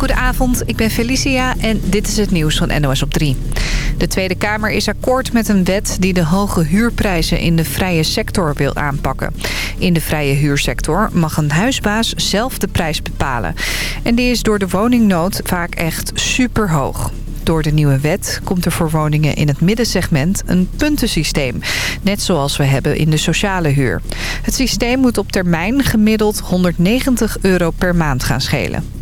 Goedenavond, ik ben Felicia en dit is het nieuws van NOS op 3. De Tweede Kamer is akkoord met een wet die de hoge huurprijzen in de vrije sector wil aanpakken. In de vrije huursector mag een huisbaas zelf de prijs bepalen. En die is door de woningnood vaak echt super hoog. Door de nieuwe wet komt er voor woningen in het middensegment een puntensysteem. Net zoals we hebben in de sociale huur. Het systeem moet op termijn gemiddeld 190 euro per maand gaan schelen.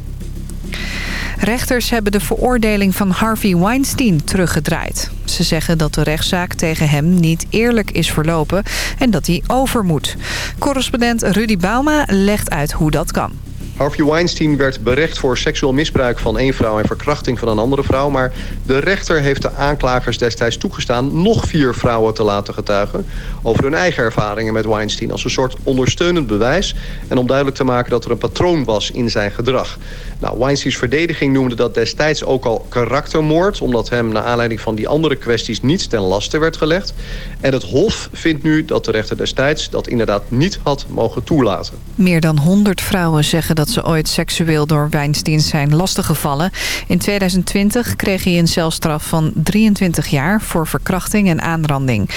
Rechters hebben de veroordeling van Harvey Weinstein teruggedraaid. Ze zeggen dat de rechtszaak tegen hem niet eerlijk is verlopen en dat hij over moet. Correspondent Rudy Bauma legt uit hoe dat kan. Harvey Weinstein werd berecht voor seksueel misbruik van één vrouw... en verkrachting van een andere vrouw. Maar de rechter heeft de aanklagers destijds toegestaan... nog vier vrouwen te laten getuigen... over hun eigen ervaringen met Weinstein... als een soort ondersteunend bewijs... en om duidelijk te maken dat er een patroon was in zijn gedrag. Nou, Weinsteins verdediging noemde dat destijds ook al karaktermoord... omdat hem naar aanleiding van die andere kwesties niets ten laste werd gelegd. En het Hof vindt nu dat de rechter destijds dat inderdaad niet had mogen toelaten. Meer dan 100 vrouwen zeggen dat ze ooit seksueel door Weinstein zijn lastiggevallen. In 2020 kreeg hij een celstraf van 23 jaar voor verkrachting en aanranding.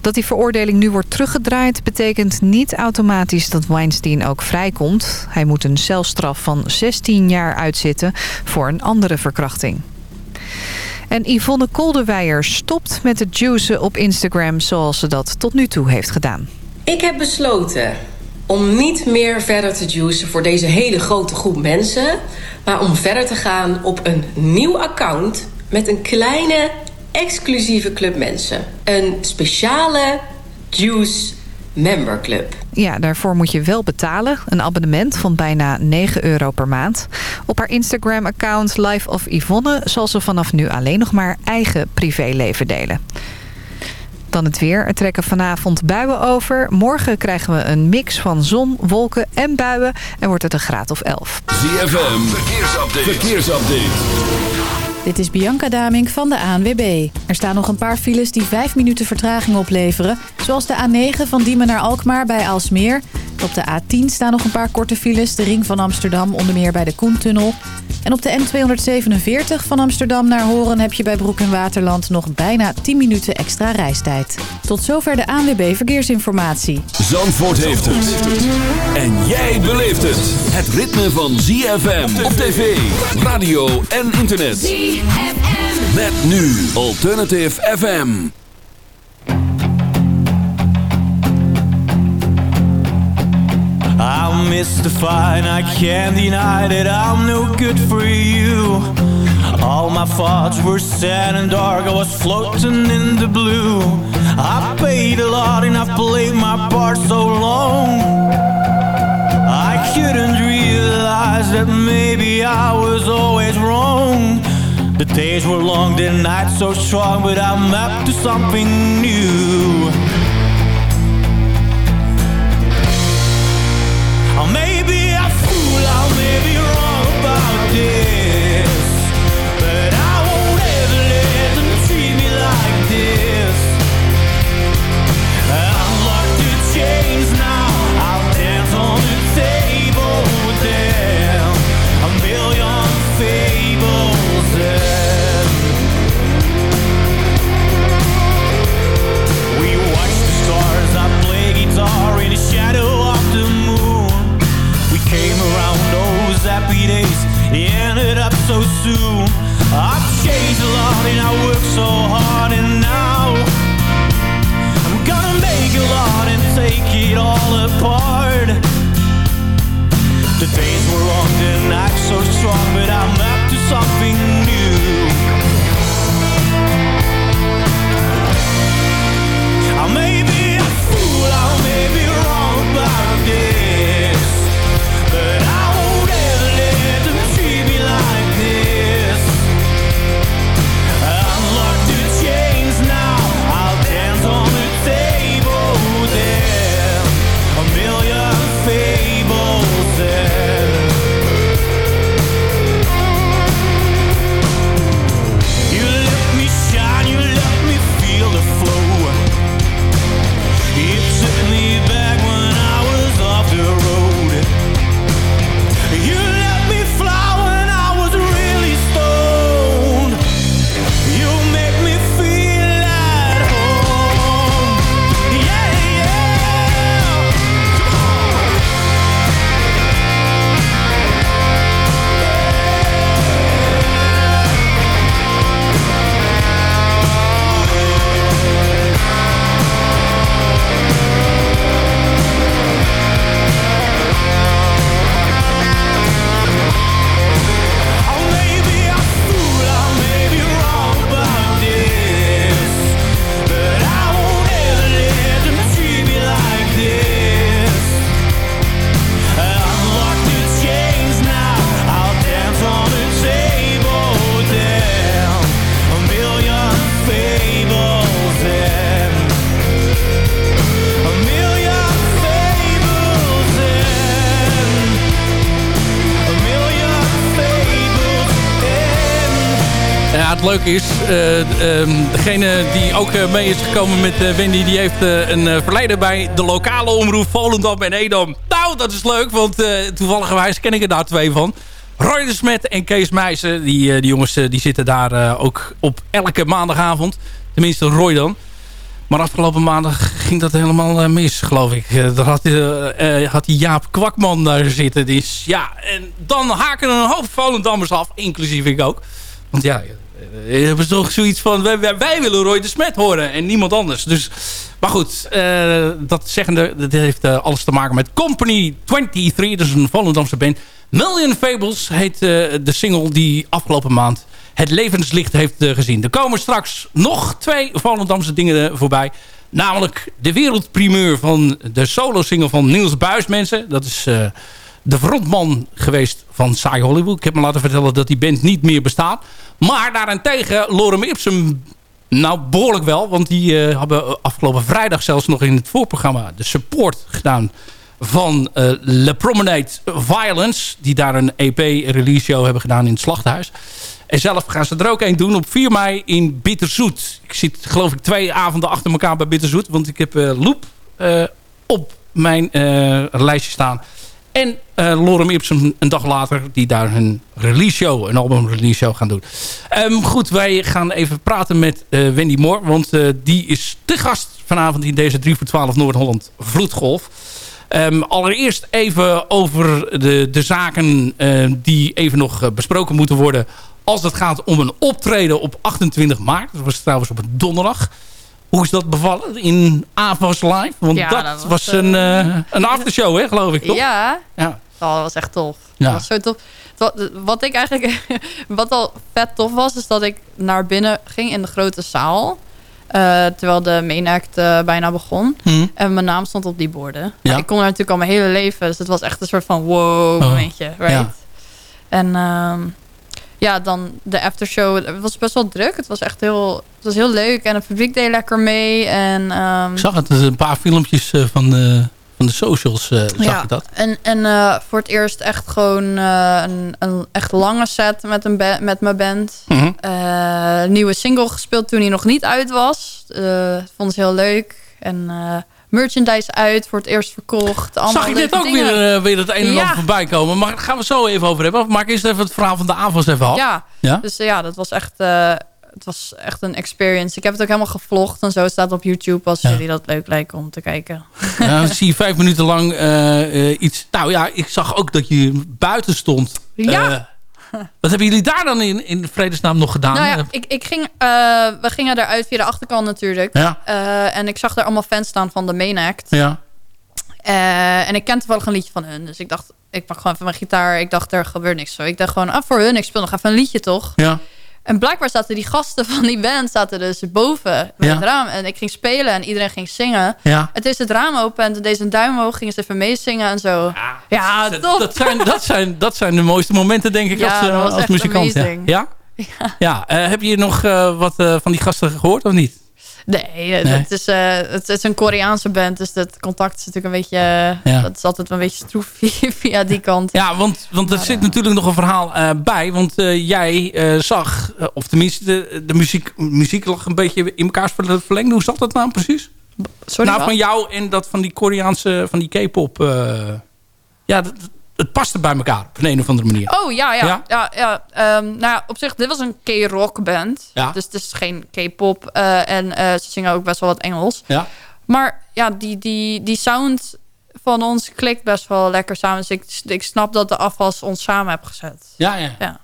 Dat die veroordeling nu wordt teruggedraaid betekent niet automatisch dat Weinstein ook vrijkomt. Hij moet een celstraf van 16 jaar uitzitten voor een andere verkrachting. En Yvonne Kolderweijer stopt met het juicen op Instagram zoals ze dat tot nu toe heeft gedaan. Ik heb besloten om niet meer verder te juicen voor deze hele grote groep mensen... maar om verder te gaan op een nieuw account met een kleine exclusieve club mensen. Een speciale Juice Member Club. Ja, daarvoor moet je wel betalen. Een abonnement van bijna 9 euro per maand. Op haar Instagram-account Life of Yvonne... zal ze vanaf nu alleen nog maar eigen privéleven delen. Dan het weer. Er trekken vanavond buien over. Morgen krijgen we een mix van zon, wolken en buien. En wordt het een graad of 11. ZFM, verkeersupdate. verkeersupdate. Dit is Bianca Damink van de ANWB. Er staan nog een paar files die 5 minuten vertraging opleveren. Zoals de A9 van Diemen naar Alkmaar bij Aalsmeer. Op de A10 staan nog een paar korte files. De ring van Amsterdam onder meer bij de Koentunnel. En op de N247 van Amsterdam naar Horen heb je bij Broek en Waterland nog bijna 10 minuten extra reistijd. Tot zover de ANWB Verkeersinformatie. Zandvoort heeft het. En jij beleeft het. Het ritme van ZFM op tv, radio en internet. ZFM. Met nu Alternative FM. I'm mystified, I can't deny that I'm no good for you. All my thoughts were sad and dark, I was floating in the blue. I paid a lot and I've played my part so long. I couldn't realize that maybe I was always wrong. The days were long, the nights so strong, but I'm up to something new. Or maybe a fool, or maybe leuke is, ehm, degene die ook mee is gekomen met Wendy... die heeft een verleden bij de lokale omroep Volendam en Edam. Nou, dat is leuk, want toevallig ken ik er daar twee van. Roy de Smet en Kees Meijsen, die, die jongens die zitten daar ook op elke maandagavond. Tenminste, Roy dan. Maar afgelopen maandag ging dat helemaal mis, geloof ik. Daar had, had Jaap Kwakman daar zitten. Dus ja, en dan haken een hoop Volendammers af, inclusief ik ook. Want ja, je hebben toch zoiets van... Wij, willen Roy de Smet horen en niemand anders. Dus, maar goed, uh, dat zeggende, dat heeft alles te maken met Company 23. Dat is een Volendamse band. Million Fables heet de single die afgelopen maand het levenslicht heeft gezien. Er komen straks nog twee Volendamse dingen voorbij. Namelijk de wereldprimeur van de solo-single van Niels Buis, mensen. Dat is de frontman geweest van Saai Hollywood. Ik heb me laten vertellen dat die band niet meer bestaat. Maar daarentegen Lorem Ipsum nou, behoorlijk wel. Want die uh, hebben afgelopen vrijdag zelfs nog in het voorprogramma de support gedaan van uh, Le Promenade Violence. Die daar een EP-release show hebben gedaan in het Slachthuis. En zelf gaan ze er ook een doen op 4 mei in Bitterzoet. Ik zit geloof ik twee avonden achter elkaar bij Bitterzoet. Want ik heb uh, Loop op mijn lijstje staan. En uh, Lorem Ipsum een dag later, die daar hun release show, een album release show gaan doen. Um, goed, wij gaan even praten met uh, Wendy Moore. Want uh, die is te gast vanavond in deze 3 voor 12 Noord-Holland Vloedgolf. Um, allereerst even over de, de zaken die even nog besproken moeten worden. Als het gaat om een optreden op 28 maart. Dat was trouwens op een donderdag. Hoe is dat bevallen in Avos Live? Want dat, was, een, uh, een aftershow, hè, geloof ik, toch? Ja, ja. Oh, dat was echt tof. Ja. Dat was zo tof. Wat, wat ik eigenlijk, wat al vet tof was, is dat ik naar binnen ging in de grote zaal. Uh, terwijl de main act uh, bijna begon. Hmm. En mijn naam stond op die borden. Ja. Ik kon er natuurlijk al mijn hele leven. Dus het was echt een soort van wow oh. momentje. Right? Ja. En uh, ja, dan de aftershow. Het was best wel druk. Het was echt heel, het was heel leuk. En het publiek deed lekker mee. En, um, ik zag het, een paar filmpjes uh, van de, van de socials uh, zag ja, ik dat. En, en uh, voor het eerst echt gewoon een, een echt lange set met, een met mijn band. Mm -hmm. nieuwe single gespeeld toen hij nog niet uit was. vond ze heel leuk. En merchandise uit, voor het eerst verkocht. Zag ik dit ook weer, uh, weer het een en ander voorbij komen. Maar daar gaan we zo even over hebben. Maak eerst even het verhaal van de avond even af. Ja, ja? dus uh, ja, dat was echt... Uh, het was echt een experience. Ik heb het ook helemaal gevlogd en zo. Het staat op YouTube als ja. jullie dat leuk lijken om te kijken. Ja, dan zie je vijf minuten lang iets... Nou ja, ik zag ook dat je buiten stond. Ja. Wat hebben jullie daar dan in, in vredesnaam nog gedaan? Nou ja, ik, ik ging, uh, we gingen eruit via de achterkant natuurlijk. Ja. Uh, en ik zag er allemaal fans staan van de main act. Ja. Uh, en ik kende toevallig een liedje van hun. Dus ik dacht, ik pak gewoon even mijn gitaar. Ik dacht, er gebeurt niks zo. Ik dacht gewoon, ah, voor hun, ik speel nog even een liedje toch? Ja. En blijkbaar zaten die gasten van die band zaten dus boven met het raam. En ik ging spelen en iedereen ging zingen. Ja. Het is het raam open en deze duim omhoog gingen ze even meezingen en zo. Ja, ja dat, dat, zijn, dat, zijn, dat zijn de mooiste momenten denk ik ja, als, als muzikant. Ja? Ja, ja. Uh, heb je nog uh, wat uh, van die gasten gehoord of niet? Nee, Het, is, uh, het is een Koreaanse band. Dus het contact is natuurlijk een beetje... Ja. Dat is altijd een beetje stroef via die kant. Ja, want, want er zit uh, natuurlijk nog een verhaal bij. Want jij zag, of tenminste de, de muziek, muziek lag een beetje in elkaar verlengd. Hoe zat dat nou precies? Sorry, nou, van jou en dat van die Koreaanse, van die K-pop. ja, dat, het paste bij elkaar op een, een of andere manier. Oh ja, ja. ja? ja, ja. Um, nou, op zich, dit was een K-rock band. Ja. Dus het is geen K-pop. Uh, en uh, ze zingen ook best wel wat Engels. Ja. Maar ja, die, die, die sound van ons klikt best wel lekker samen. Dus ik, ik snap dat de afwas ons samen heeft gezet. Ja, ja. ja.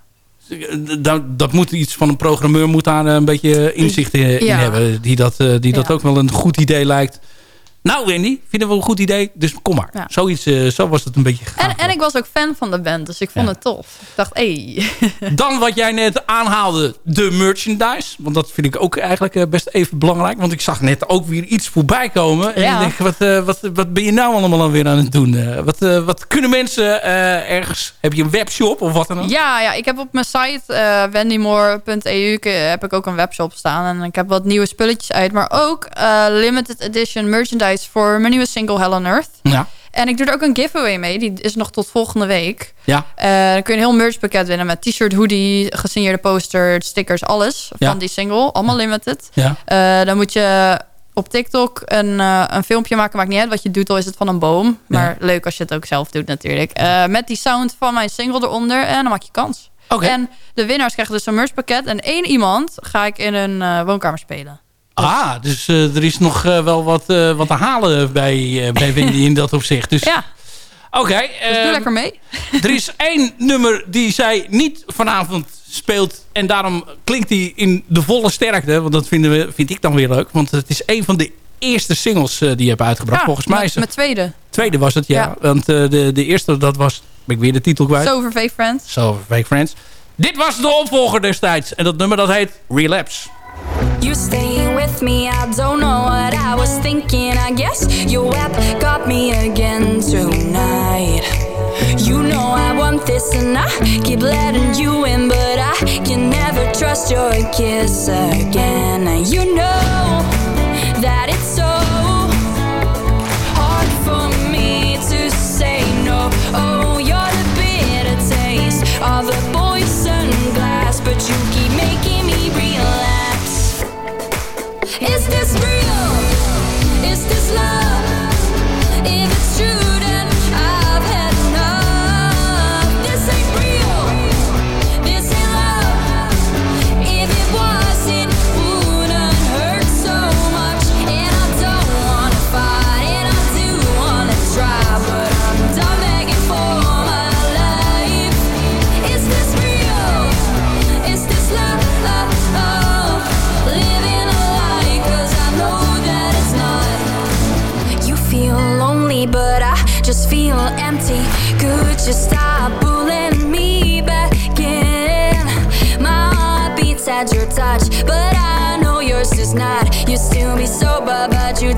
Dat, dat moet iets van een programmeur moet daar een beetje inzicht in, in hebben. Die dat, die dat ook wel een goed idee lijkt nou Wendy, vinden we een goed idee, dus kom maar. Ja. Zoiets, uh, zo was het een beetje gegaan. En, en, ik was ook fan van de band, dus ik vond ja. het tof. Ik dacht, hé. Hey. Dan wat jij net aanhaalde, de merchandise. Want dat vind ik ook eigenlijk uh, best even belangrijk. Want ik zag net ook weer iets voorbij komen. En ik denk, wat, uh, wat, wat ben je nou allemaal alweer aan het doen? wat, wat kunnen mensen ergens... Heb je een webshop of wat dan ook? Ja, ja ik heb op mijn site wendymore.eu heb ik ook een webshop staan. En ik heb wat nieuwe spulletjes uit. Maar ook limited edition merchandise voor mijn nieuwe single Hell on Earth. Ja. En ik doe er ook een giveaway mee. Die is nog tot volgende week. Ja. Uh, dan kun je een heel merchpakket winnen met t-shirt, hoodie, gesigneerde poster, stickers, alles van die single. Allemaal limited. Ja. Uh, dan moet je op TikTok een, uh, een filmpje maken. Maakt niet uit wat je doet, al is het van een boom. Maar leuk als je het ook zelf doet natuurlijk. met die sound van mijn single eronder. En dan maak je kans. Okay. En de winnaars krijgen dus een merchpakket. En één iemand ga ik in een woonkamer spelen. Ah, dus uh, er is nog uh, wel wat, uh, wat te halen bij, bij Wendy in dat opzicht. Dus, ja. Oké. Okay, dus doe lekker mee. er is één nummer die zij niet vanavond speelt. En daarom klinkt die in de volle sterkte. Want dat vinden we, vind ik dan weer leuk. Want het is een van de eerste singles die je hebt uitgebracht. Ja, Volgens mij is Mijn tweede. Tweede was het, ja. ja. Want de, de eerste, dat was... Ben ik weer de titel kwijt. Sober Fake Friends. Sober Fake Friends. Dit was de opvolger destijds. En dat nummer dat heet Relapse. You staying with me, I don't know what I was thinking. I guess your web got me again tonight. You know I want this and I keep letting you in, but I can never trust your kiss again. You know Is this real? Lonely, but I just feel empty. Could you stop pulling me back in? My heart beats at your touch, but I know yours is not. You still be sober, but you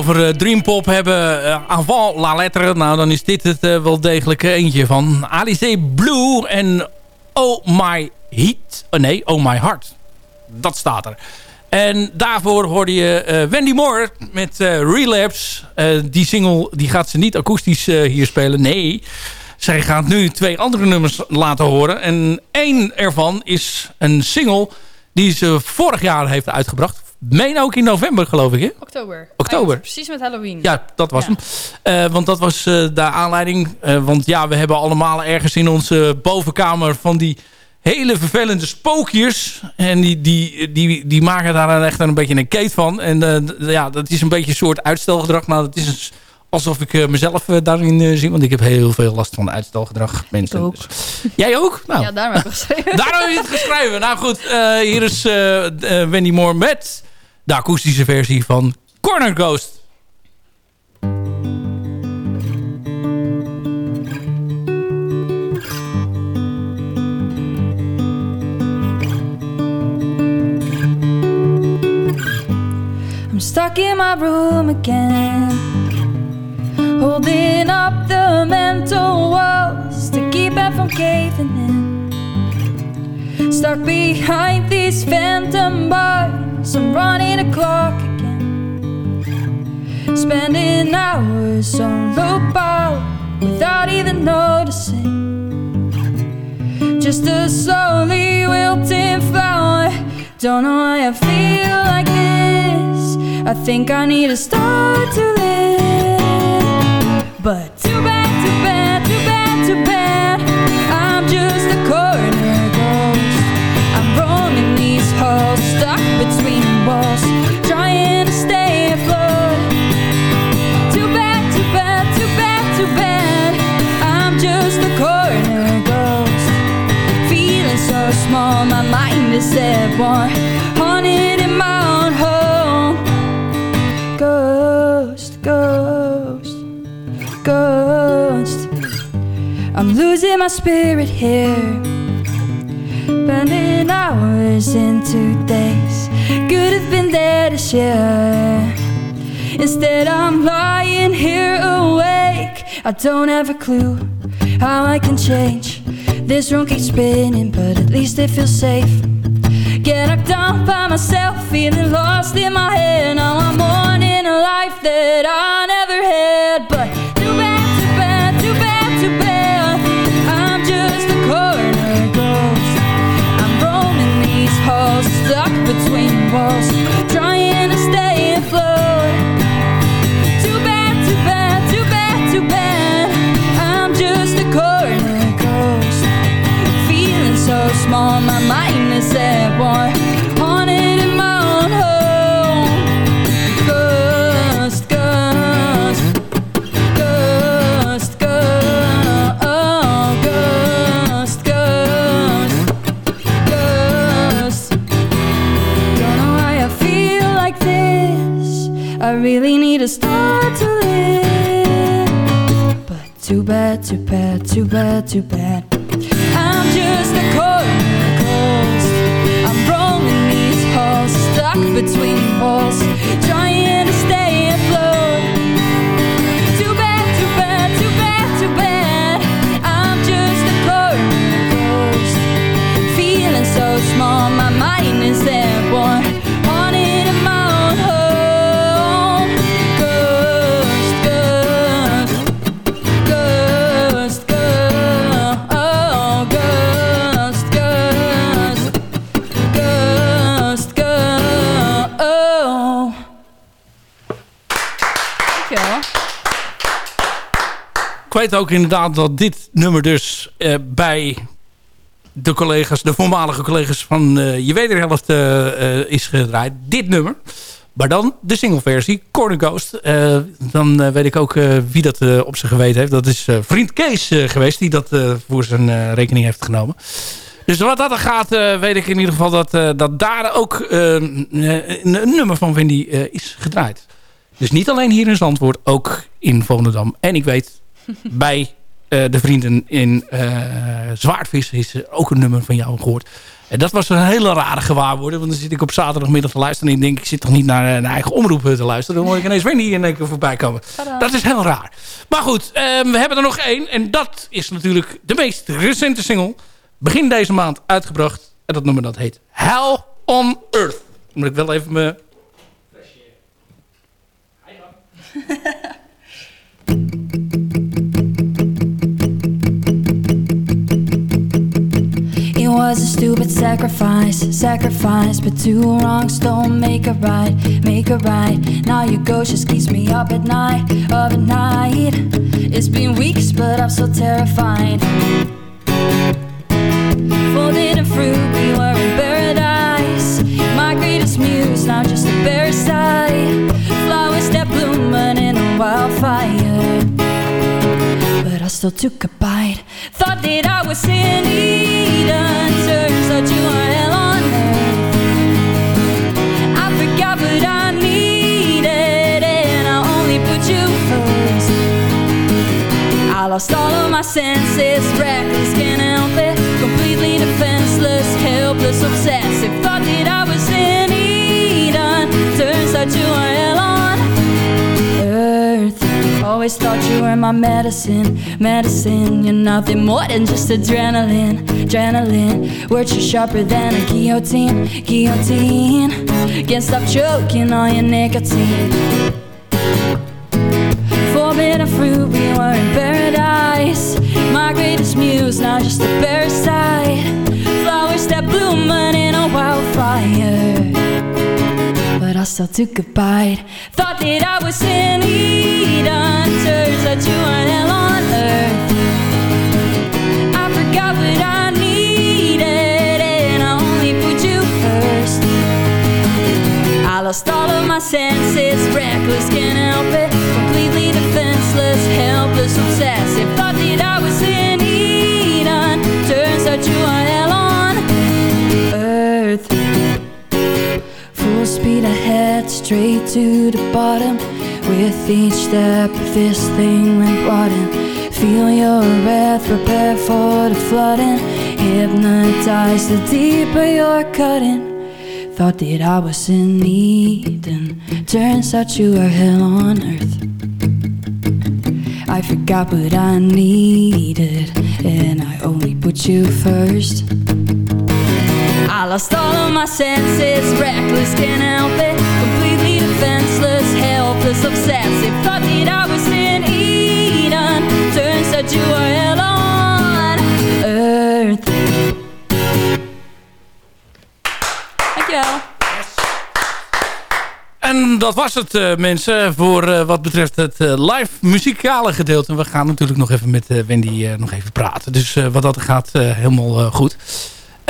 over uh, Dreampop hebben, uh, avant la lettre... nou, dan is dit het uh, wel degelijk eentje van Alice Blue en Oh My Heat. Oh nee, Oh My Heart. Dat staat er. En daarvoor hoorde je Wendy Moore met Relapse. die single die gaat ze niet akoestisch hier spelen. Nee, zij gaat nu twee andere nummers laten horen. En één ervan is een single die ze vorig jaar heeft uitgebracht meen ook in november, geloof ik, hè? Oktober. Oktober. precies met Halloween. Ja, dat was hem. Uh, want dat was uh, de aanleiding. Uh, want ja, we hebben allemaal ergens in onze bovenkamer van die hele vervelende spookjes. En die, die, die, die maken daar echt een beetje een keet van. En ja, dat is een beetje een soort uitstelgedrag. Nou, dat is een, alsof ik mezelf daarin zie. Want ik heb heel veel last van uitstelgedrag. Mensen. Ook. Dus. Jij ook? Nou, ja, daarom heb ik geschreven. daarom heb je het geschreven. Nou goed, hier is Wendy Moore met de akoestische versie van Corner Ghost. I'm stuck in my room again Holding up the mental walls To keep it from caving in Stuck behind these phantom bars I'm running the clock again. Spending hours on loop out without even noticing. Just a slowly wilting flower. Don't know why I feel like this. I think I need to start to live. But too bad, too bad, too bad, is war, haunted in my own home. Ghost, ghost, ghost. I'm losing my spirit here Spending hours into days Could have been there to share. Instead I'm lying here awake I don't have a clue how I can change This room keeps spinning but at least it feels safe Get knocked down by myself Feeling lost in my head. Now I'm mourning a life that I never had. But too bad, too bad, too bad, too bad. I'm just a corner ghost. I'm roaming these halls Stuck between walls too bad, too bad, too bad, too bad between weet ook inderdaad dat dit nummer dus eh, bij de collega's, de voormalige collega's van uh, Je Wederhelft uh, is gedraaid. Dit nummer. Maar dan de singleversie, Corner Ghost. Eh, dan weet ik ook wie dat op zijn geweten heeft. Dat is vriend Kees geweest die dat voor zijn rekening heeft genomen. Dus wat dat er gaat, weet ik in ieder geval dat, dat daar ook een, een nummer van Wendy is gedraaid. Dus niet alleen hier in Zandvoort, ook in Volendam. En ik weet bij uh, de vrienden in uh, Zwaardvis is ook een nummer van jou gehoord. En dat was een hele rare gewaarwording. Want dan zit ik op zaterdagmiddag te luisteren. En ik denk, ik zit toch niet naar een eigen omroep te luisteren. Dan hoor ik ineens Wendy in één keer voorbij komen. Dat is heel raar. Maar goed, ehm, we hebben er nog één. En dat is natuurlijk de meest recente single. Begin deze maand uitgebracht. En dat nummer dat heet Hell on Earth. Moet ik wel even me... sacrifice, sacrifice, but two wrongs don't make a right, make a right. Now your ghost just keeps me up at night, up at night. It's been weeks, but I'm so terrified. Forbidden fruit, we were in paradise. My greatest muse, now just a parasite. Flowers that bloom in a wildfire but I still took a senses, reckless, can't help it. Completely defenseless, helpless, obsessive. Thought that I was in Eden, turns out you are hell on earth. Always thought you were my medicine, medicine. You're nothing more than just adrenaline, adrenaline. Words are sharper than a guillotine, guillotine. Can't stop choking on your nicotine. Took a bite. Thought that I was in straight to the bottom. With each step, this thing went rotten. Feel your breath, prepare for the flooding. Hypnotized, the deeper you're cutting. Thought that I was in Eden. Turns out you are hell on earth. I forgot what I needed, and I only put you first. I lost all of my senses, reckless, can't help it. Defenseless, helpless, obsessive. Thought that I was in Eden. Turns out you hell on earth. Dankjewel. En dat was het, eh, mensen, voor eh, wat betreft het eh, live muzikale gedeelte. We gaan natuurlijk nog even met Wendy nog even praten. Dus wat dat gaat, helemaal goed.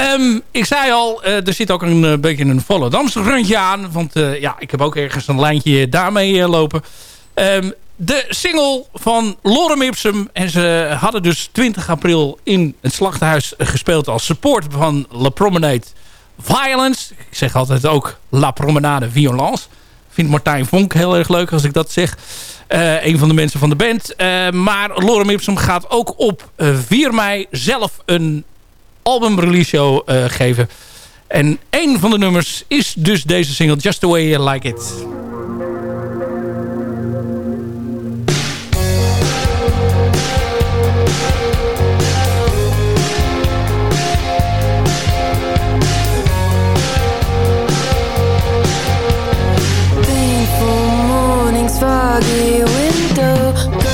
Ehm, ik zei al, er zit ook een beetje een Volendamse randje aan. Want ja, ik heb ook ergens een lijntje daarmee lopen. Ehm, de single van Lorem Ipsum. En ze hadden dus 20 april in het slachthuis gespeeld als support van La Promenade Violence. Ik zeg altijd ook La Promenade Violence. Vindt Martijn Vonk heel erg leuk als ik dat zeg. Een van de mensen van de band. Maar Lorem Ipsum gaat ook op uh, 4 mei zelf een album release show geven. En een van de nummers is dus deze single Just The Way You Like It. foggy window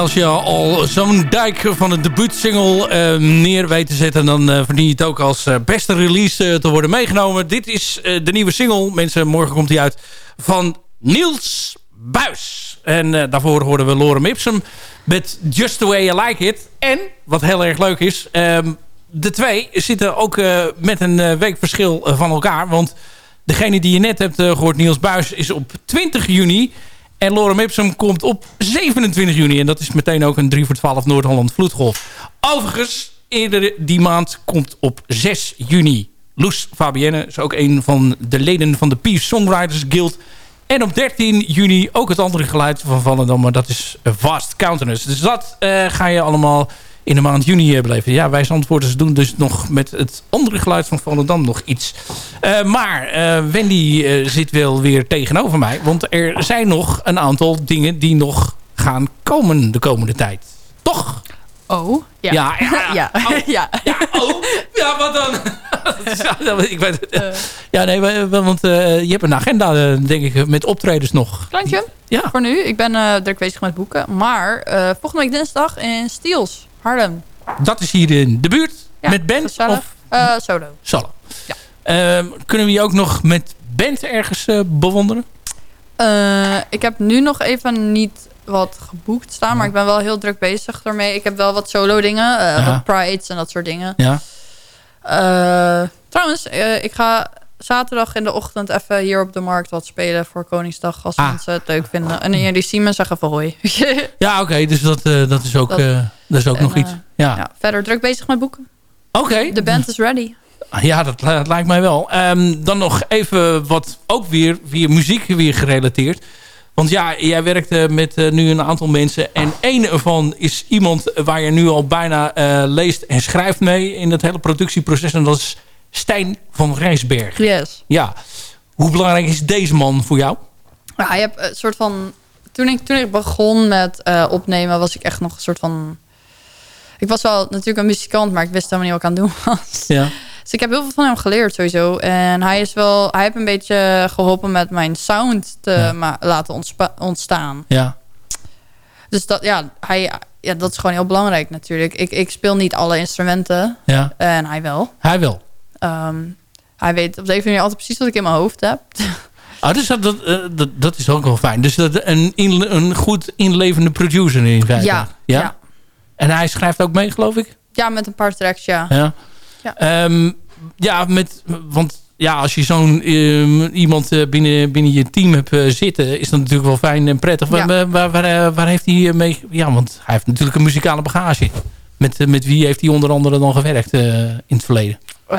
als je al zo'n dijk van een debuutsingle eh, neer weet te zetten... dan eh, verdien je het ook als eh, beste release te worden meegenomen. Dit is de nieuwe single. Mensen, morgen komt die uit van Niels Buis. En daarvoor hoorden we Lorem Ipsum met Just The Way I Like It. En, wat heel erg leuk is... ehm, de twee zitten ook met een week verschil van elkaar. Want degene die je net hebt gehoord, Niels Buis... is op 20 juni... En Lorem Ipsum komt op 27 juni. En dat is meteen ook een 3 voor 12 Noord-Holland vloedgolf. Overigens, eerder die maand komt op 6 juni. Loes Fabienne is ook een van de leden van de Peace Songwriters Guild. En op 13 juni ook het andere geluid van Vallendam. Maar dat is Vast Countenance. Dus dat uh, ga je allemaal in de maand juni eh, beleven. Ja, wij Zandvoorters doen dus nog met het andere geluid van Volendam nog iets. Uh, maar uh, Wendy uh, zit wel weer tegenover mij. Want er zijn nog een aantal dingen die nog gaan komen de komende tijd. Toch? Oh, ja. Ja, ja. ja. Oh, ja. ja. Oh, ja, wat dan? ik weet het. ja, nee, want je hebt een agenda, denk ik, met optredens nog. Kleintje, ja. voor nu. Ik ben druk bezig met boeken. Maar volgende week dinsdag in Stiels. Haarlem. Dat is hier in de buurt. Ja, met band gezellig. of Uh, solo. solo? Ja. Ehm, kunnen we je ook nog met band ergens eh, bewonderen? Uh, ik heb nu nog even niet wat geboekt staan. Maar ik ben wel heel druk bezig daarmee. Ik heb wel wat solo dingen. eh. Wat prides en dat soort dingen. Ja. Eh, trouwens, eh, ik ga zaterdag in de ochtend even hier op de markt wat spelen voor Koningsdag. Als Ah. mensen het leuk vinden. En jullie zien me zeggen van hoi. Ja, oké. dus dat, eh, dat is ook, Dat- eh, dat is ook En, nog iets. eh, Ja, ja, verder druk bezig met boeken. oké. De band is ready. Ja, dat, dat lijkt mij wel. Ehm, dan nog even wat ook weer via muziek weer gerelateerd. Want ja, jij werkt eh, met eh, nu een aantal mensen. En één ervan is iemand waar je nu al bijna eh, leest en schrijft mee in het hele productieproces. En dat is Stijn van Rijsberg. Yes. Ja. Hoe belangrijk is deze man voor jou? Ja, je hebt een soort van... Toen ik, toen ik begon met opnemen, was ik echt nog een soort van... Ik was wel natuurlijk een muzikant, maar ik wist helemaal niet wat ik aan het doen was. Ja. Dus ik heb heel veel van hem geleerd sowieso. En hij is wel... Hij heeft een beetje geholpen met mijn sound te Ja. ma- laten ontstaan. Ja. Dus dat, ja, hij, ja, dat is gewoon heel belangrijk natuurlijk. Ik, ik speel niet alle instrumenten. Ja. En hij wel. Hij wel. Ehm, hij weet op deze manier altijd precies wat ik in mijn hoofd heb. Ah, dus dat, dat, eh, dat, dat is ook wel fijn. Dus dat, een, inle- een goed inlevende producer in feite. Ja, ja. ja. En hij schrijft ook mee, geloof ik? Ja, met een paar tracks, ja. Ja. Ja. Ehm, ja, met, want ja, als je zo'n ehm, iemand eh, binnen, binnen je team hebt eh, zitten... is dat natuurlijk wel fijn en prettig. Ja. Waar, waar, waar, eh, waar heeft hij mee... Ja, want hij heeft natuurlijk een muzikale bagage. Met, met wie heeft hij onder andere dan gewerkt eh, in het verleden? Eh,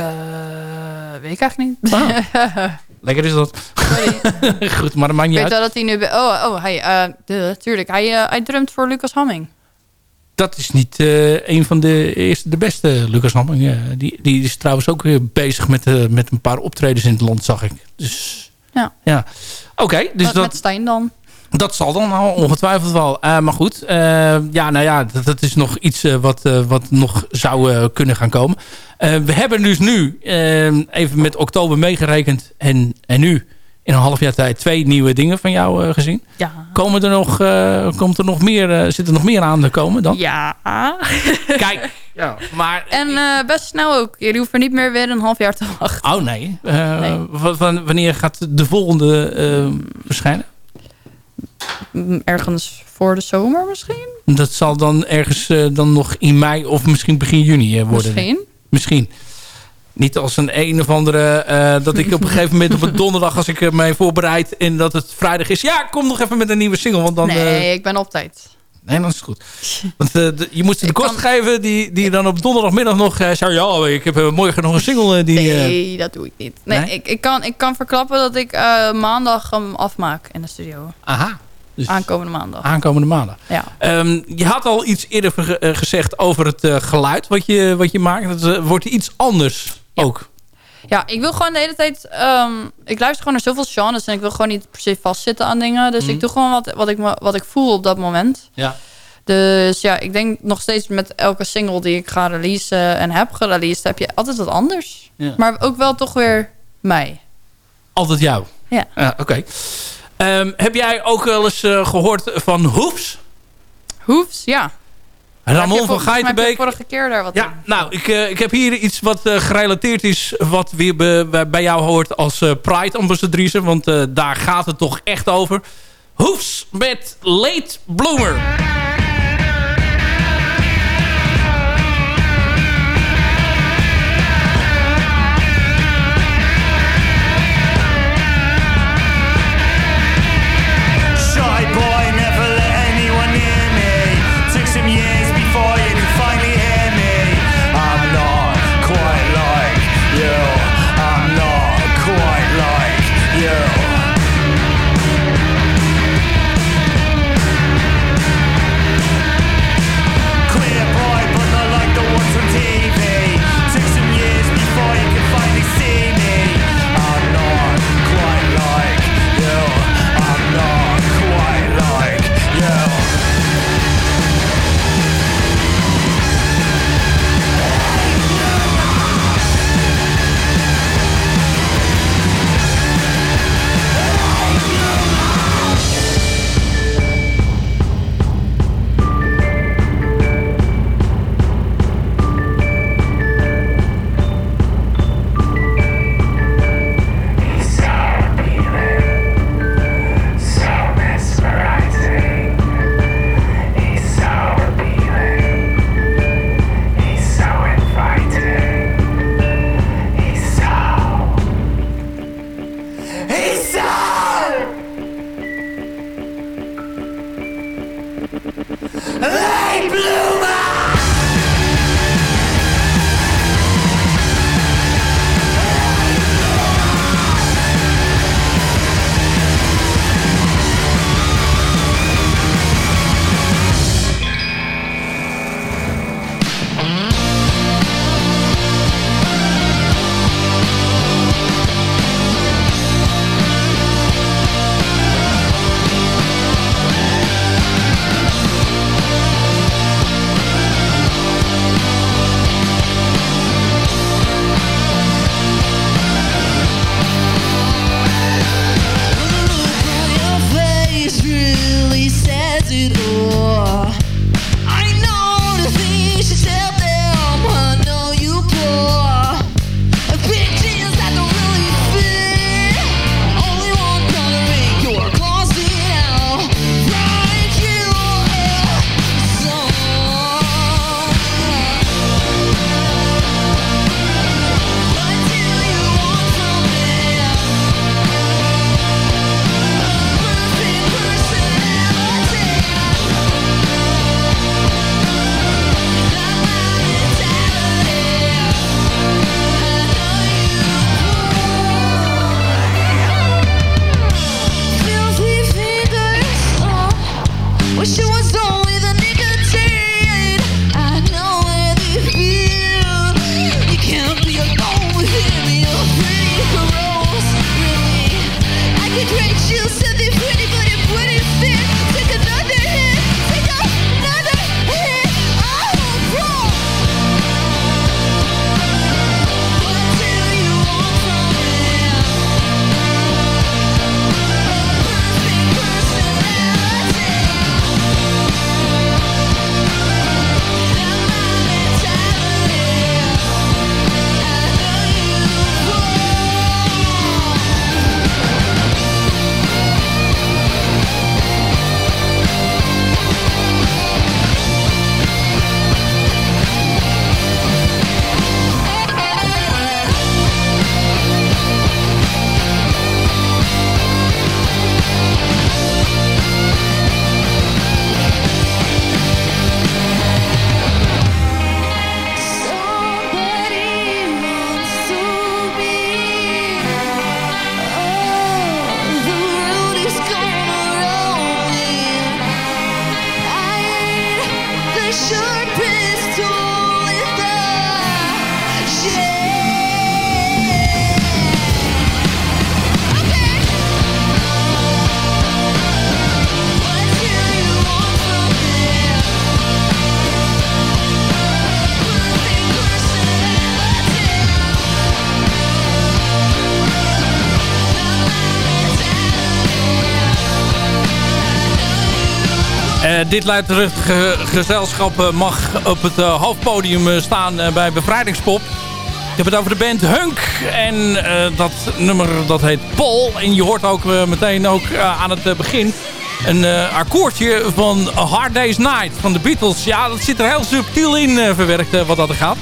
weet ik eigenlijk niet. Ah. Lekker is dat. Goed, maar dat maakt Ik niet weet uit. wel dat hij nu... Oh, oh hij, eh, de, tuurlijk. Hij, eh, hij drumt voor Lucas Hamming. Dat is niet eh, een van de eerste, de beste, Lucas Hamming. Die, die is trouwens ook weer bezig met, eh, met een paar optredens in het land, zag ik. Dus Ja. ja. Oké, dus met, dat, met Stijn dan. dat zal dan al ongetwijfeld wel. Eh, maar goed, ja, nou ja, dat, dat is nog iets wat, wat nog zou kunnen gaan komen. We hebben dus nu, even met oktober meegerekend en, en nu in een half jaar tijd twee nieuwe dingen van jou eh, gezien. Ja. Komen er nog, eh, komt er nog meer, eh, zit er nog meer aan te komen dan? Ja. Kijk, ja, maar... En eh, best snel ook. Jullie hoeven niet meer weer een half jaar te wachten. Oh nee. Eh, Nee. wa- wa- wanneer gaat de volgende verschijnen? Mm, Ergens voor de zomer misschien? Dat zal dan ergens eh, dan nog in mei of misschien begin juni eh, worden. Misschien. Misschien. Niet als een een of andere... eh, dat ik op een gegeven moment op een donderdag... als ik eh, mij voorbereid en dat het vrijdag is... Ja, kom nog even met een nieuwe single. Want dan, eh, nee, ik ben op tijd. nee, dan is goed. Want eh, de- je moest de Ik kost kan- geven... die, die dan op donderdagmiddag nog eh, zei... Ja, ik heb eh, morgen nog een single eh, die... eh, Nee, dat doe ik niet. Nee, Nee? Ik, ik, kan, ik kan verklappen dat ik eh, maandag hem afmaak in de studio. aha. Dus Aankomende maandag. aankomende maanden. Ja. Ehm, je had al iets eerder eh, gezegd over het eh, geluid wat je, wat je maakt. Eh, wordt iets anders ook. Ja, ik wil gewoon de hele tijd... ehm, ik luister gewoon naar zoveel genres en ik wil gewoon niet per se vastzitten aan dingen. Dus Mhm. ik doe gewoon wat, wat, ik, me- wat ik voel op dat moment. Ja. Dus ja, ik denk nog steeds met elke single die ik ga releasen en heb gereleased... heb je altijd wat anders. Ja. Maar ook wel toch weer mij. Altijd jou. Ja. Oké. Ehm, heb jij ook wel eens eh, gehoord van Hoefs? Hoefs, ja. Ramon van Geitenbeek. vorige keer daar wat Ja, nou, ik, eh, ik heb hier iets wat eh, gerelateerd is... wat weer be- bij- bij jou hoort als eh, Pride-ambassadrice. Want eh, daar gaat het toch echt over. Hoefs met Late Bloomer. Dit luidruchtige gezelschap eh, mag op het eh, hoofdpodium eh, staan bij Bevrijdingspop. Ik heb het over de band Hunk. En dat nummer dat heet Paul. En je hoort ook meteen ook aan het begin een akkoordje van Hard Day's Night van de Beatles. Ja, dat zit er heel subtiel in verwerkt wat dat er gaat.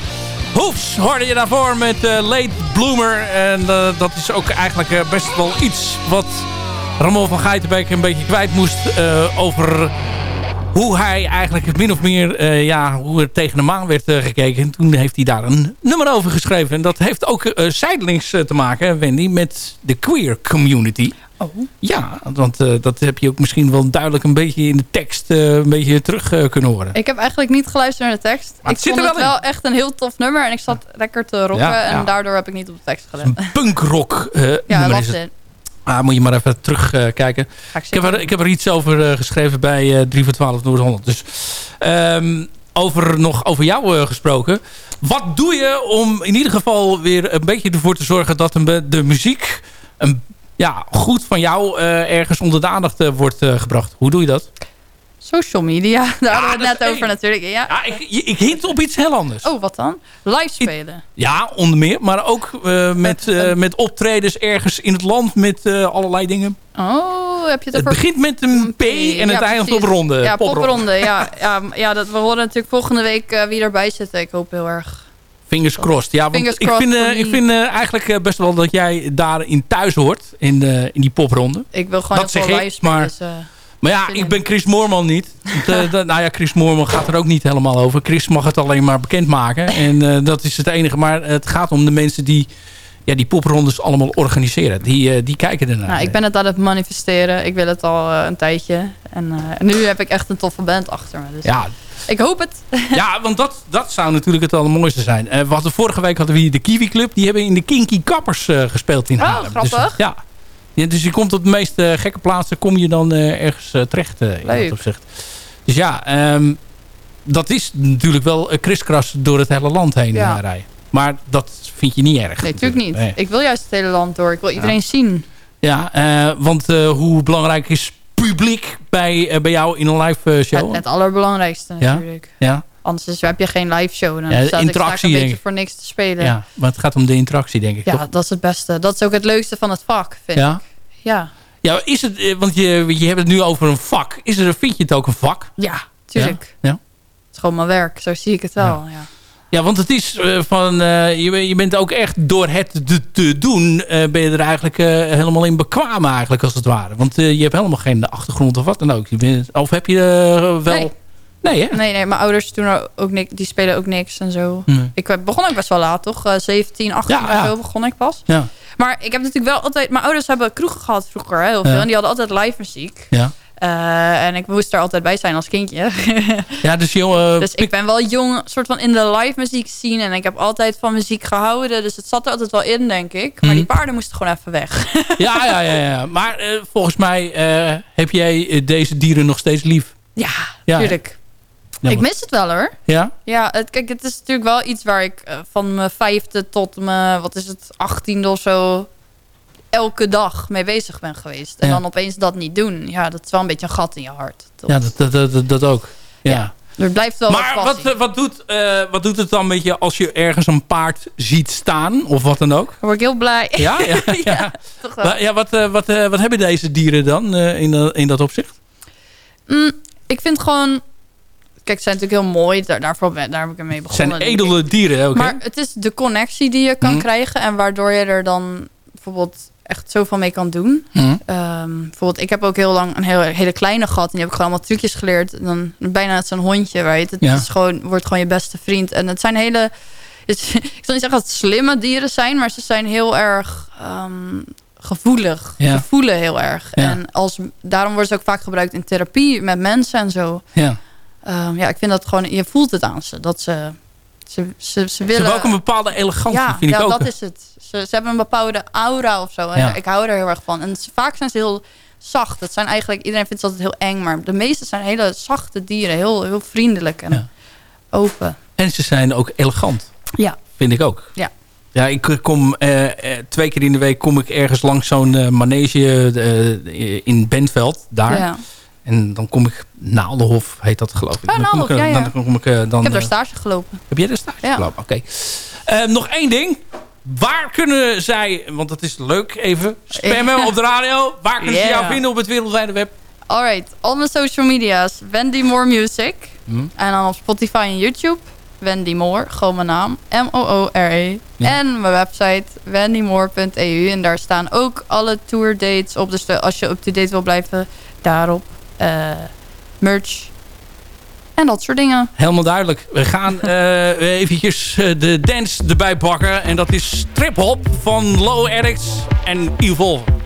Hoefs hoorde je daarvoor met Late Bloomer. En dat is ook eigenlijk best wel iets wat Ramon van Geitenbeek een beetje kwijt moest over hoe hij eigenlijk min of meer eh, ja, hoe er tegen de maan werd eh, gekeken. En toen heeft hij daar een nummer over geschreven. En dat heeft ook eh, zijdelings te maken, Wendy, met de queer community. Oh. Ja, want dat heb je ook misschien wel duidelijk een beetje in de tekst een beetje terug kunnen horen. Ik heb eigenlijk niet geluisterd naar de tekst. Maar ik het zit vond er het wel wel echt een heel tof nummer. En ik zat lekker te rocken. Ja, ja. En daardoor heb ik niet op de tekst gelet. Een punkrock Ja, nummer was is het. Ah, moet je maar even terugkijken. kijken. Ga ik ik, heb er, ik heb er iets over eh, geschreven bij eh 3 voor 12 Noord-Holland. Dus ehm, over, nog over jou eh, gesproken. Wat doe je om in ieder geval weer een beetje ervoor te zorgen... dat be- de muziek een, ja, goed van jou eh, ergens onder de aandacht eh, wordt eh, gebracht? Hoe doe je dat? Social media, daar hadden we het net over natuurlijk. Ja. Ja, ik, ik hint op iets heel anders. Oh, wat dan? Live spelen. Ja, onder meer. Maar ook eh, met, eh, met optredens ergens in het land met allerlei dingen. Oh, heb je het Het begint met een P en het eindigt op ronde. Ja, Popronde. popronde. Ja, ja, ja dat, we horen natuurlijk volgende week wie erbij zit. Ik hoop heel erg. Fingers crossed. Ja, want Fingers ik vind, ik vind eigenlijk best wel dat jij daarin thuis hoort. In, de, in die popronde. Ik wil gewoon Dat zeg ik, live spelen. maar- dus, Maar ja, ik ben Chris Moorman niet. Want, eh, nou ja, Chris Moorman gaat er ook niet helemaal over. Chris mag het alleen maar bekendmaken. En eh, dat is het enige. Maar het gaat om de mensen die ja, die poprondes allemaal organiseren. Die, eh, die kijken ernaar. nou, ik ben het aan het manifesteren. Ik wil het al een tijdje. En nu heb ik echt een toffe band achter me. Dus Ja, ik hoop het. Ja, want dat, dat zou natuurlijk het allermooiste zijn. We hadden, vorige week hadden we hier de Kiwi Club. Die hebben in de Kinky Kappers gespeeld in Oh, Haarlem. grappig. Dus, ja. Ja. Dus je komt op de meest eh, gekke plaatsen. Kom je dan eh, ergens eh, terecht in Leuk. dat opzicht. Dus ja, ehm, dat is natuurlijk wel kriskras door het hele land heen Ja. rijden. Maar dat vind je niet erg. Nee, natuurlijk niet. Nee. Ik wil juist het hele land door. Ik wil iedereen zien. Ja, want hoe belangrijk is publiek bij, bij jou in een live show? Het, het allerbelangrijkste natuurlijk. Ja? Anders is, heb je geen live show. Dan Ja, staat sta ik interactie, een beetje ik. voor niks te spelen. ja, maar het gaat om de interactie, denk ik. Ja, toch? dat is het beste. Dat is ook het leukste van het vak, vind Ja? ik. Ja, Ja, is het, eh, want je, je hebt het nu over een vak. Is er, vind je het ook een vak? ja tuurlijk. Ja? Het is gewoon mijn werk. Zo zie ik het wel. Ja. Ja, want het is eh, van, eh, je, je bent ook echt door het te, te doen, ben je er eigenlijk helemaal in bekwaam eigenlijk als het ware. Want je hebt helemaal geen achtergrond of wat dan ook. Je bent, of heb je wel... Nee. Nee, hè? Nee, nee, mijn ouders doen er ook niks. Die spelen ook niks en zo. Nee. Ik eh, begon ook best wel laat, toch? Eh 17, 18 Ja, of ja. zo begon ik pas. Ja, Maar ik heb natuurlijk wel altijd... Mijn ouders hebben kroegen gehad vroeger, heel veel. Ja. En die hadden altijd live muziek. ja. Eh, en ik moest er altijd bij zijn als kindje. ja dus jongen... dus ik ben wel jong, soort van in de live muziek zien. En ik heb altijd van muziek gehouden. Dus het zat er altijd wel in, denk ik. Maar Mhm. die paarden moesten gewoon even weg. ja, ja, ja, ja. Maar eh, volgens mij eh, heb jij eh, deze dieren nog steeds lief. ja, Ja, tuurlijk. Ik mis het wel hoor. Ja? Ja, het, kijk, het is natuurlijk wel iets waar ik eh, van mijn vijfde tot mijn, wat is het, achttiende of zo, elke dag mee bezig ben geweest. En Ja. dan opeens dat niet doen. Ja, dat is wel een beetje een gat in je hart. Ja, dat, dat, dat, ook. Ja. Ja. Er blijft wel Maar wat wat, wat, doet, eh, wat doet het dan met je als je ergens een paard ziet staan? Of wat dan ook? Dan word ik heel blij. Ja, ja, ja. toch wel. Ja, wat, eh, wat, wat hebben deze dieren dan in, dat- in dat opzicht? Mm, ik vind gewoon... Kijk, ze zijn natuurlijk heel mooi. Daar, daarvoor ben, daar heb ik ermee Het begonnen. zijn denk ik. edele dieren, oké. Maar het is de connectie die je kan Mhm. krijgen. En waardoor je er dan bijvoorbeeld echt zoveel mee kan doen. Hm. Ehm, bijvoorbeeld, ik heb ook heel lang een hele, hele kleine gehad. En die heb ik gewoon allemaal trucjes geleerd. En dan bijna net zo'n hondje, weet Het Ja. is gewoon, wordt gewoon je beste vriend. En het zijn hele... het- ik zal niet zeggen dat het slimme dieren zijn. Maar ze zijn heel erg ehm, gevoelig. Ja. Ze voelen heel erg. Ja. En als, daarom worden ze ook vaak gebruikt in therapie met mensen en zo. Ja. Ehm, ja, ik vind dat gewoon... Je voelt het aan ze. Dat ze... Ze, ze, ze Ze willen... hebben ook een bepaalde elegantie, ja, vind ja ik ook. dat is het. Ze, ze hebben een bepaalde aura of zo. En Ja. ik hou er heel erg van. En ze- vaak zijn ze heel zacht. Het zijn eigenlijk, iedereen vindt het altijd heel eng. Maar de meeste zijn hele zachte dieren. Heel, heel vriendelijk en Ja. open. En ze zijn ook elegant, Ja. vind ik ook. Ja. Ja, ik kom eh, eh, twee keer in de week kom ik ergens langs zo'n eh, manege eh, in Bentveld, daar. En dan kom ik... Naaldenhof heet dat geloof ik. Ja, Dan kom ik, Naaldenhof, ja, ja. Dan kom ik, eh, dan, ik heb daar eh, stage gelopen. heb jij de stage Ja. gelopen? Oké. Eh, nog één ding. Waar kunnen zij, want dat is leuk even, spammen op de radio. Waar kunnen ze jou vinden op het wereldwijde web? Alright, al mijn social media's. Wendy Moore Music. Hm. En dan op Spotify en YouTube. Wendy Moore, gewoon mijn naam. M-O-O-R-E. Ja. En mijn website wendymoore.eu. En daar staan ook alle tour dates op. Dus de- als je up-to-date wil blijven, daarop. Eh, merch. En dat soort dingen. Helemaal duidelijk. We gaan eh eventjes eh, de dance erbij pakken. En dat is Trip Hop van Low en Evolve.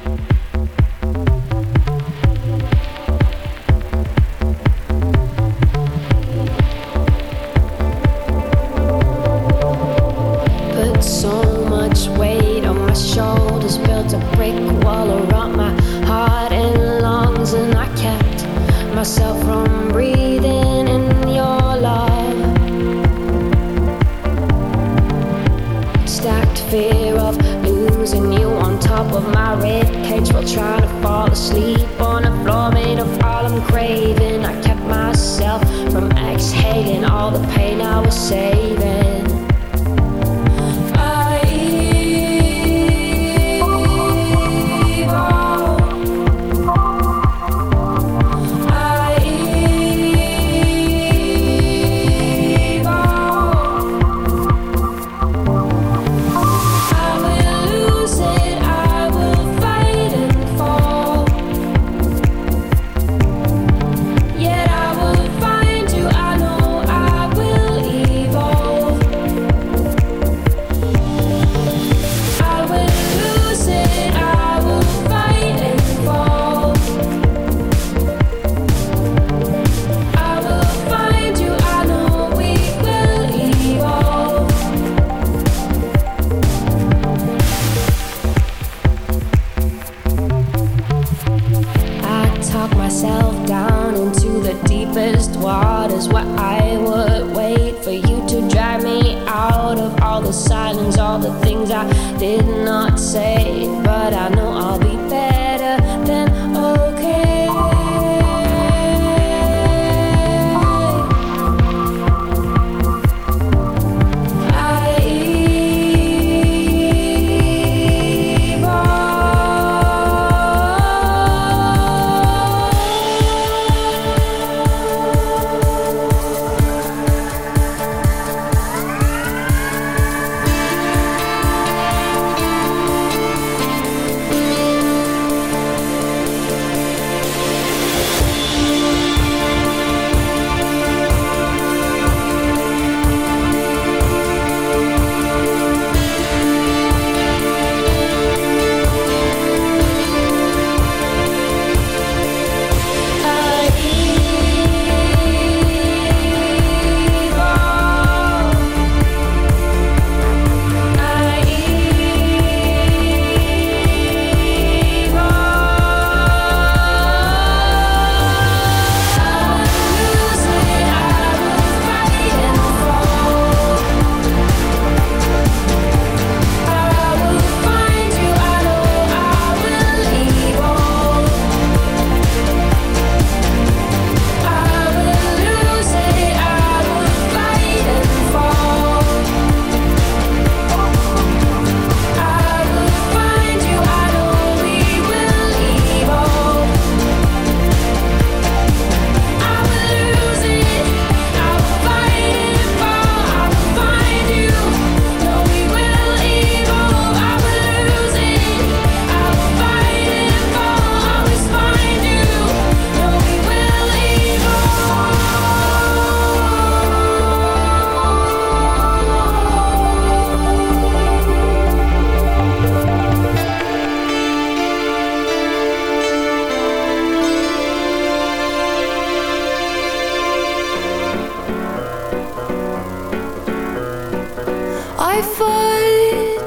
Fight,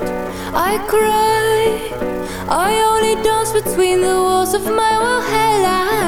I cry, I only dance between the walls of my Valhalla. Lover,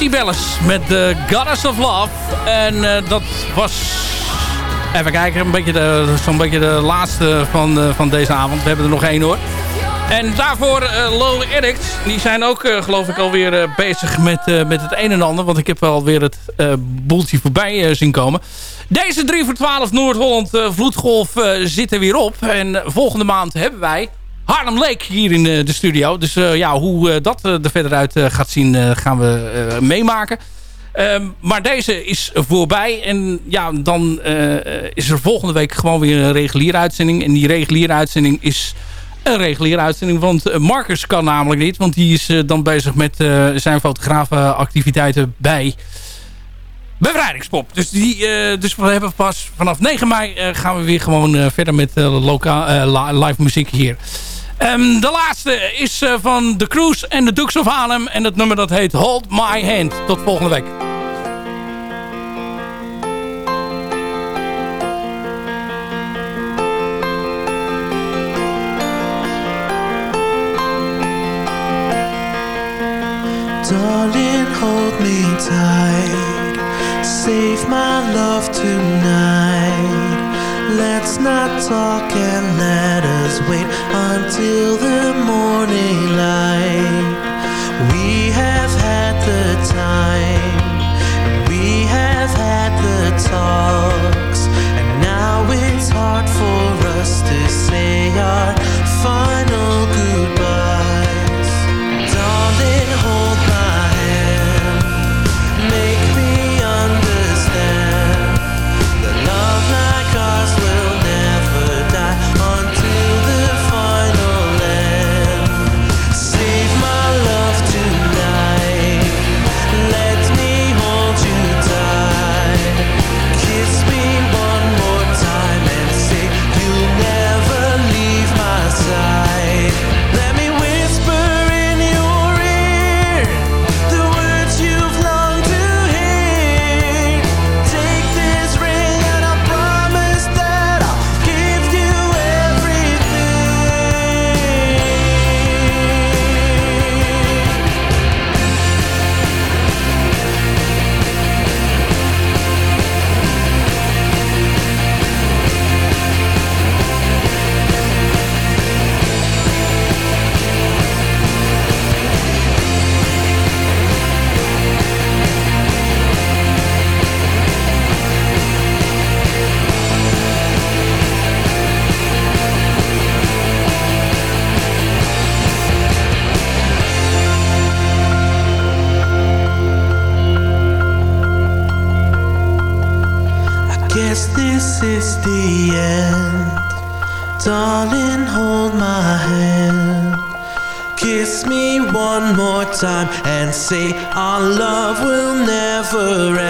Decibels met de Goddess of Love. En eh, dat was... Even kijken, een beetje zo'n beetje de laatste van, eh, van deze avond. We hebben er nog één hoor. En daarvoor eh Low Addicts. Die zijn ook geloof ik alweer bezig met, met het een en ander. Want ik heb alweer het boeltje voorbij zien komen. Deze 3 voor 12 Noord-Holland Vloedgolf zit er weer op. En volgende maand hebben wij Harlem Lake hier in eh, de studio. Dus eh, ja, hoe eh, dat er verder uit gaat zien gaan we meemaken. Ehm, maar deze is voorbij. En ja, dan is er volgende week gewoon weer een reguliere uitzending. En die reguliere uitzending is een reguliere uitzending. Want Marcus kan namelijk niet. Want die is dan bezig met eh, zijn fotografenactiviteiten bij Bevrijdingspop. Dus, die, dus we hebben pas vanaf 9 mei gaan we weer gewoon verder met loka- li- live muziek hier. Ehm, de laatste is eh, van The Cruise en de Dukes of Haarlem. En het nummer dat heet Hold My Hand. Tot volgende week. Darling, hold me tight. Save my love tonight. Let's not talk and let us wait until the morning light. We have had the time, we have had the talks, and now it's hard for us to say our final goodbyes. Say our love will never end.